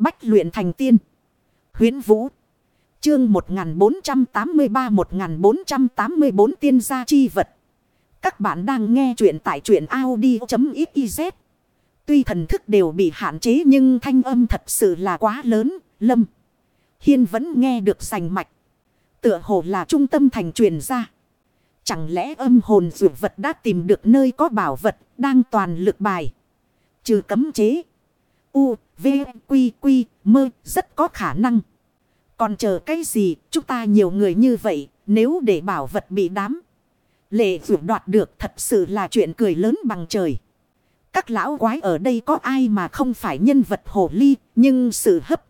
Bách luyện thành tiên. Huyến Vũ. Chương 1483-1484 tiên gia chi vật. Các bạn đang nghe truyện tại truyện Audi.xyz. Tuy thần thức đều bị hạn chế nhưng thanh âm thật sự là quá lớn. Lâm. Hiên vẫn nghe được sành mạch. Tựa hồ là trung tâm thành truyền ra. Chẳng lẽ âm hồn dụ vật đã tìm được nơi có bảo vật đang toàn lực bài. Trừ cấm chế. U, V, Quy, Quy, Mơ rất có khả năng. Còn chờ cái gì chúng ta nhiều người như vậy nếu để bảo vật bị đám. Lệ dụ đoạt được thật sự là chuyện cười lớn bằng trời. Các lão quái ở đây có ai mà không phải nhân vật hồ ly nhưng sự hấp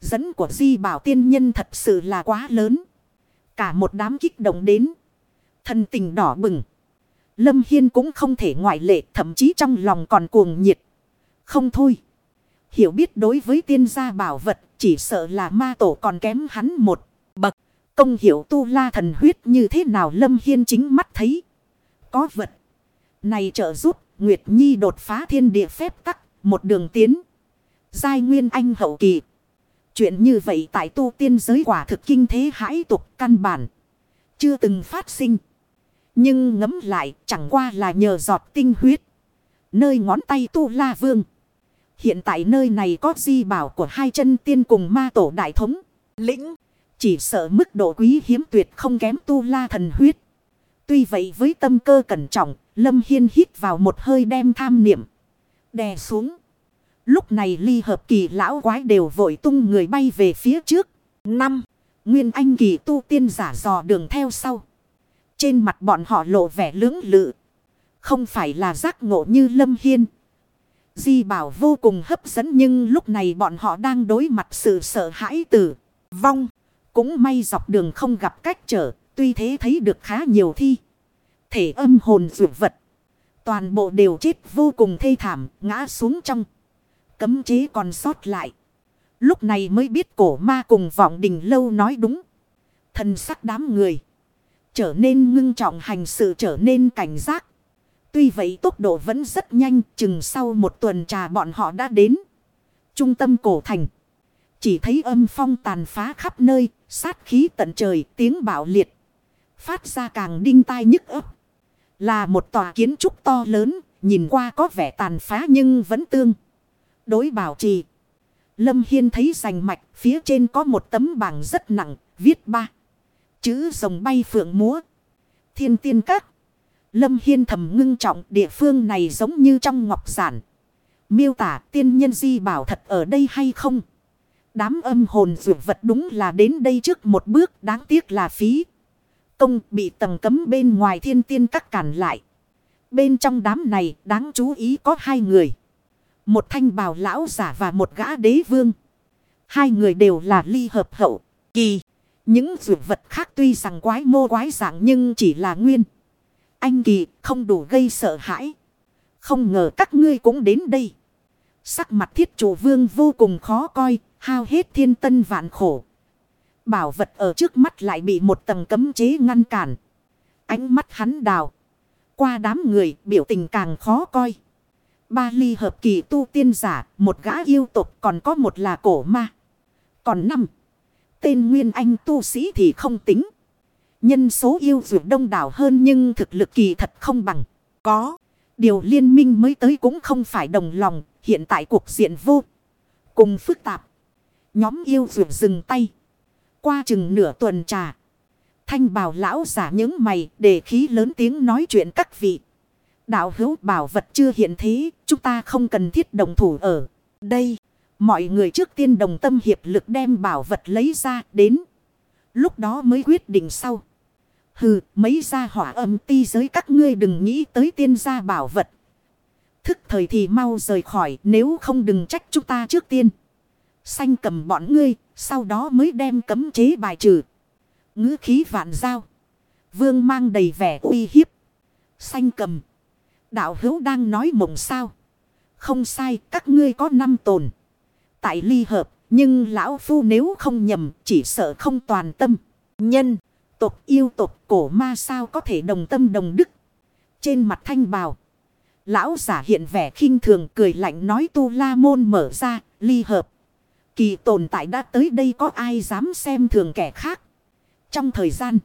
dẫn của di bảo tiên nhân thật sự là quá lớn. Cả một đám kích động đến. thần tình đỏ bừng. Lâm Hiên cũng không thể ngoại lệ thậm chí trong lòng còn cuồng nhiệt. Không thôi. Hiểu biết đối với tiên gia bảo vật, chỉ sợ là ma tổ còn kém hắn một bậc. Công hiểu tu la thần huyết như thế nào Lâm Hiên chính mắt thấy. Có vật. Này trợ giúp Nguyệt Nhi đột phá thiên địa phép tắc. Một đường tiến. Giai nguyên anh hậu kỳ. Chuyện như vậy tại tu tiên giới quả thực kinh thế hãi tục căn bản. Chưa từng phát sinh. Nhưng ngấm lại chẳng qua là nhờ giọt tinh huyết. Nơi ngón tay tu la vương. Hiện tại nơi này có di bảo của hai chân tiên cùng ma tổ đại thống. Lĩnh. Chỉ sợ mức độ quý hiếm tuyệt không kém tu la thần huyết. Tuy vậy với tâm cơ cẩn trọng. Lâm Hiên hít vào một hơi đem tham niệm. Đè xuống. Lúc này ly hợp kỳ lão quái đều vội tung người bay về phía trước. năm, Nguyên anh kỳ tu tiên giả dò đường theo sau. Trên mặt bọn họ lộ vẻ lưỡng lự. Không phải là giác ngộ như Lâm Hiên. Di bảo vô cùng hấp dẫn nhưng lúc này bọn họ đang đối mặt sự sợ hãi tử vong. Cũng may dọc đường không gặp cách trở, tuy thế thấy được khá nhiều thi. Thể âm hồn dụ vật. Toàn bộ đều chết vô cùng thê thảm, ngã xuống trong. Cấm chế còn sót lại. Lúc này mới biết cổ ma cùng vọng đình lâu nói đúng. Thần sắc đám người. Trở nên ngưng trọng hành sự trở nên cảnh giác. Tuy vậy tốc độ vẫn rất nhanh. Chừng sau một tuần trà bọn họ đã đến. Trung tâm cổ thành. Chỉ thấy âm phong tàn phá khắp nơi. Sát khí tận trời, tiếng bạo liệt. Phát ra càng đinh tai nhức ấp. Là một tòa kiến trúc to lớn. Nhìn qua có vẻ tàn phá nhưng vẫn tương. Đối bảo trì. Lâm Hiên thấy rành mạch. Phía trên có một tấm bảng rất nặng. Viết ba. Chữ rồng bay phượng múa. Thiên tiên các. Lâm Hiên thầm ngưng trọng địa phương này giống như trong ngọc giản. Miêu tả tiên nhân di bảo thật ở đây hay không? Đám âm hồn dụ vật đúng là đến đây trước một bước đáng tiếc là phí. Công bị tầng cấm bên ngoài thiên tiên các cản lại. Bên trong đám này đáng chú ý có hai người. Một thanh bào lão giả và một gã đế vương. Hai người đều là ly hợp hậu, kỳ. Những dụ vật khác tuy rằng quái mô quái dạng nhưng chỉ là nguyên. Anh kỳ không đủ gây sợ hãi. Không ngờ các ngươi cũng đến đây. Sắc mặt thiết chủ vương vô cùng khó coi, hao hết thiên tân vạn khổ. Bảo vật ở trước mắt lại bị một tầng cấm chế ngăn cản. Ánh mắt hắn đào. Qua đám người biểu tình càng khó coi. Ba ly hợp kỳ tu tiên giả, một gã yêu tục còn có một là cổ ma. Còn năm. Tên Nguyên Anh tu sĩ thì không tính. Nhân số yêu dù đông đảo hơn nhưng thực lực kỳ thật không bằng. Có. Điều liên minh mới tới cũng không phải đồng lòng. Hiện tại cuộc diện vô. Cùng phức tạp. Nhóm yêu dù dừng tay. Qua chừng nửa tuần trà. Thanh bào lão giả những mày để khí lớn tiếng nói chuyện các vị. Đạo hữu bảo vật chưa hiện thế. Chúng ta không cần thiết đồng thủ ở đây. Mọi người trước tiên đồng tâm hiệp lực đem bảo vật lấy ra đến. Lúc đó mới quyết định sau. Hừ, mấy gia hỏa âm ti giới các ngươi đừng nghĩ tới tiên gia bảo vật. Thức thời thì mau rời khỏi nếu không đừng trách chúng ta trước tiên. Xanh cầm bọn ngươi, sau đó mới đem cấm chế bài trừ. ngữ khí vạn giao. Vương mang đầy vẻ uy hiếp. Xanh cầm. Đạo hữu đang nói mộng sao. Không sai, các ngươi có năm tồn tại ly hợp. Nhưng lão phu nếu không nhầm chỉ sợ không toàn tâm. Nhân, tộc yêu tộc cổ ma sao có thể đồng tâm đồng đức. Trên mặt thanh bào. Lão giả hiện vẻ khinh thường cười lạnh nói tu la môn mở ra, ly hợp. kỳ tồn tại đã tới đây có ai dám xem thường kẻ khác. Trong thời gian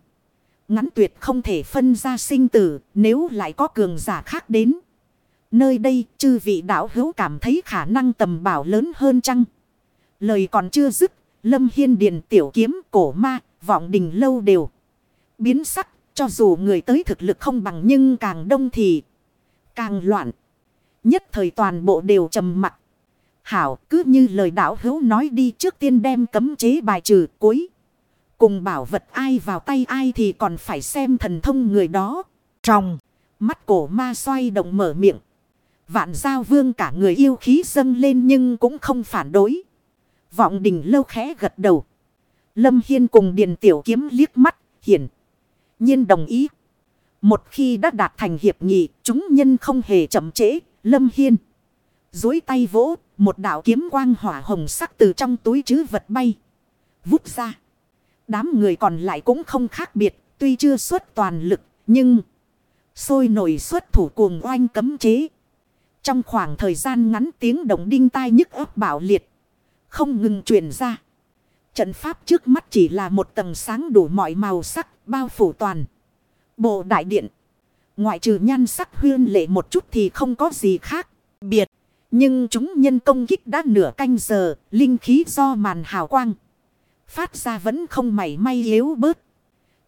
ngắn tuyệt không thể phân ra sinh tử nếu lại có cường giả khác đến. Nơi đây chư vị đạo hữu cảm thấy khả năng tầm bảo lớn hơn chăng? Lời còn chưa dứt, lâm hiên điền tiểu kiếm cổ ma, vọng đình lâu đều. Biến sắc, cho dù người tới thực lực không bằng nhưng càng đông thì càng loạn. Nhất thời toàn bộ đều trầm mặc. Hảo cứ như lời đạo hữu nói đi trước tiên đem cấm chế bài trừ cuối. Cùng bảo vật ai vào tay ai thì còn phải xem thần thông người đó. Trong mắt cổ ma xoay động mở miệng. Vạn giao vương cả người yêu khí dâng lên nhưng cũng không phản đối. Vọng đình lâu khẽ gật đầu. Lâm Hiên cùng Điền Tiểu Kiếm liếc mắt, hiển nhiên đồng ý. Một khi đã đạt thành hiệp nghị, chúng nhân không hề chậm trễ, Lâm Hiên. Dối tay vỗ, một đạo kiếm quang hỏa hồng sắc từ trong túi chứ vật bay. Vút ra. Đám người còn lại cũng không khác biệt, tuy chưa xuất toàn lực, nhưng sôi nổi xuất thủ cuồng oanh cấm chế. Trong khoảng thời gian ngắn tiếng động đinh tai nhức ấp bảo liệt. Không ngừng truyền ra. Trận pháp trước mắt chỉ là một tầng sáng đủ mọi màu sắc bao phủ toàn. Bộ đại điện. Ngoại trừ nhan sắc huyên lệ một chút thì không có gì khác. Biệt. Nhưng chúng nhân công kích đã nửa canh giờ. Linh khí do màn hào quang. Phát ra vẫn không mảy may yếu bớt.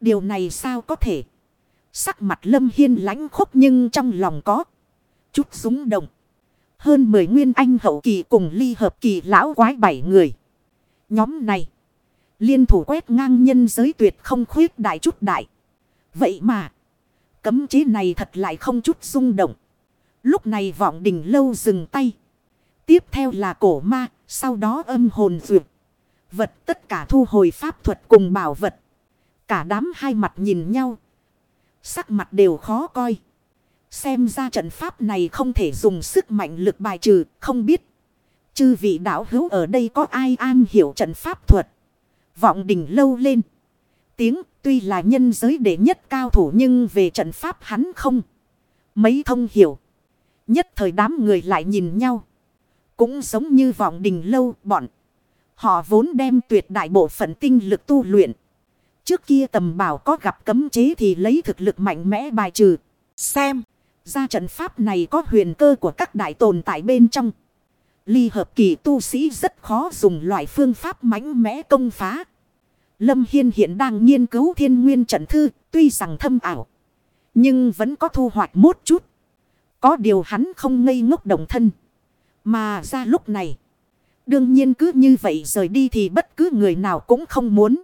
Điều này sao có thể. Sắc mặt lâm hiên lãnh khúc nhưng trong lòng có chút súng động. Hơn 10 nguyên anh hậu kỳ cùng ly hợp kỳ lão quái bảy người. Nhóm này. Liên thủ quét ngang nhân giới tuyệt không khuyết đại chút đại. Vậy mà. Cấm chế này thật lại không chút rung động. Lúc này vọng đỉnh lâu dừng tay. Tiếp theo là cổ ma. Sau đó âm hồn duyệt. Vật tất cả thu hồi pháp thuật cùng bảo vật. Cả đám hai mặt nhìn nhau. Sắc mặt đều khó coi. Xem ra trận pháp này không thể dùng sức mạnh lực bài trừ, không biết. Chư vị đạo hữu ở đây có ai an hiểu trận pháp thuật. Vọng đỉnh lâu lên. Tiếng tuy là nhân giới đệ nhất cao thủ nhưng về trận pháp hắn không. Mấy thông hiểu. Nhất thời đám người lại nhìn nhau. Cũng giống như vọng đình lâu bọn. Họ vốn đem tuyệt đại bộ phận tinh lực tu luyện. Trước kia tầm bảo có gặp cấm chế thì lấy thực lực mạnh mẽ bài trừ. Xem. Ra trận pháp này có huyền cơ của các đại tồn tại bên trong. Ly hợp kỳ tu sĩ rất khó dùng loại phương pháp mãnh mẽ công phá. Lâm Hiên hiện đang nghiên cứu thiên nguyên trận thư, tuy rằng thâm ảo. Nhưng vẫn có thu hoạch một chút. Có điều hắn không ngây ngốc đồng thân. Mà ra lúc này. Đương nhiên cứ như vậy rời đi thì bất cứ người nào cũng không muốn.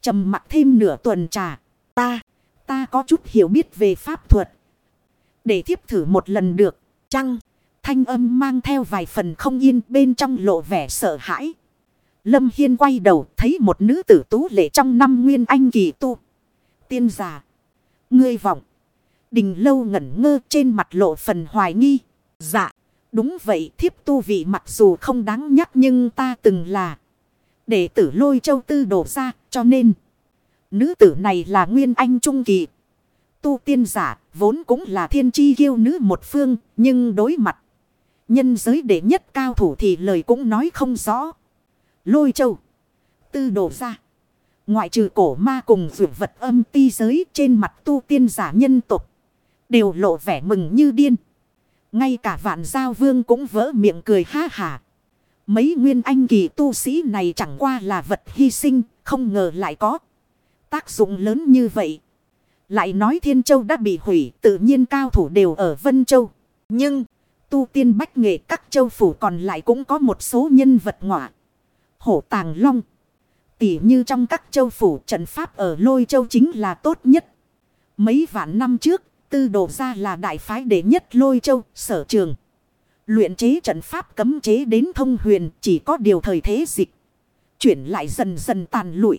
trầm mặc thêm nửa tuần trà. Ta, ta có chút hiểu biết về pháp thuật. Để thiếp thử một lần được. Chăng, thanh âm mang theo vài phần không yên bên trong lộ vẻ sợ hãi. Lâm Hiên quay đầu thấy một nữ tử tú lệ trong năm nguyên anh kỳ tu. Tiên giả. Ngươi vọng. Đình lâu ngẩn ngơ trên mặt lộ phần hoài nghi. Dạ. Đúng vậy, thiếp tu vị mặc dù không đáng nhắc nhưng ta từng là. Đệ tử lôi châu tư đổ ra cho nên. Nữ tử này là nguyên anh trung kỳ. Tu tiên giả vốn cũng là thiên chi kiêu nữ một phương, nhưng đối mặt. Nhân giới đệ nhất cao thủ thì lời cũng nói không rõ. Lôi châu. Tư đổ ra. Ngoại trừ cổ ma cùng dụ vật âm ti giới trên mặt tu tiên giả nhân tục. Đều lộ vẻ mừng như điên. Ngay cả vạn giao vương cũng vỡ miệng cười ha hả. Mấy nguyên anh kỳ tu sĩ này chẳng qua là vật hy sinh, không ngờ lại có tác dụng lớn như vậy. Lại nói Thiên Châu đã bị hủy, tự nhiên cao thủ đều ở Vân Châu. Nhưng, tu tiên bách nghệ các châu phủ còn lại cũng có một số nhân vật ngọa. Hổ Tàng Long. Tỉ như trong các châu phủ trận pháp ở Lôi Châu chính là tốt nhất. Mấy vạn năm trước, tư đồ ra là đại phái đệ nhất Lôi Châu, sở trường. Luyện chế trận pháp cấm chế đến thông huyền chỉ có điều thời thế dịch. Chuyển lại dần dần tàn lụi.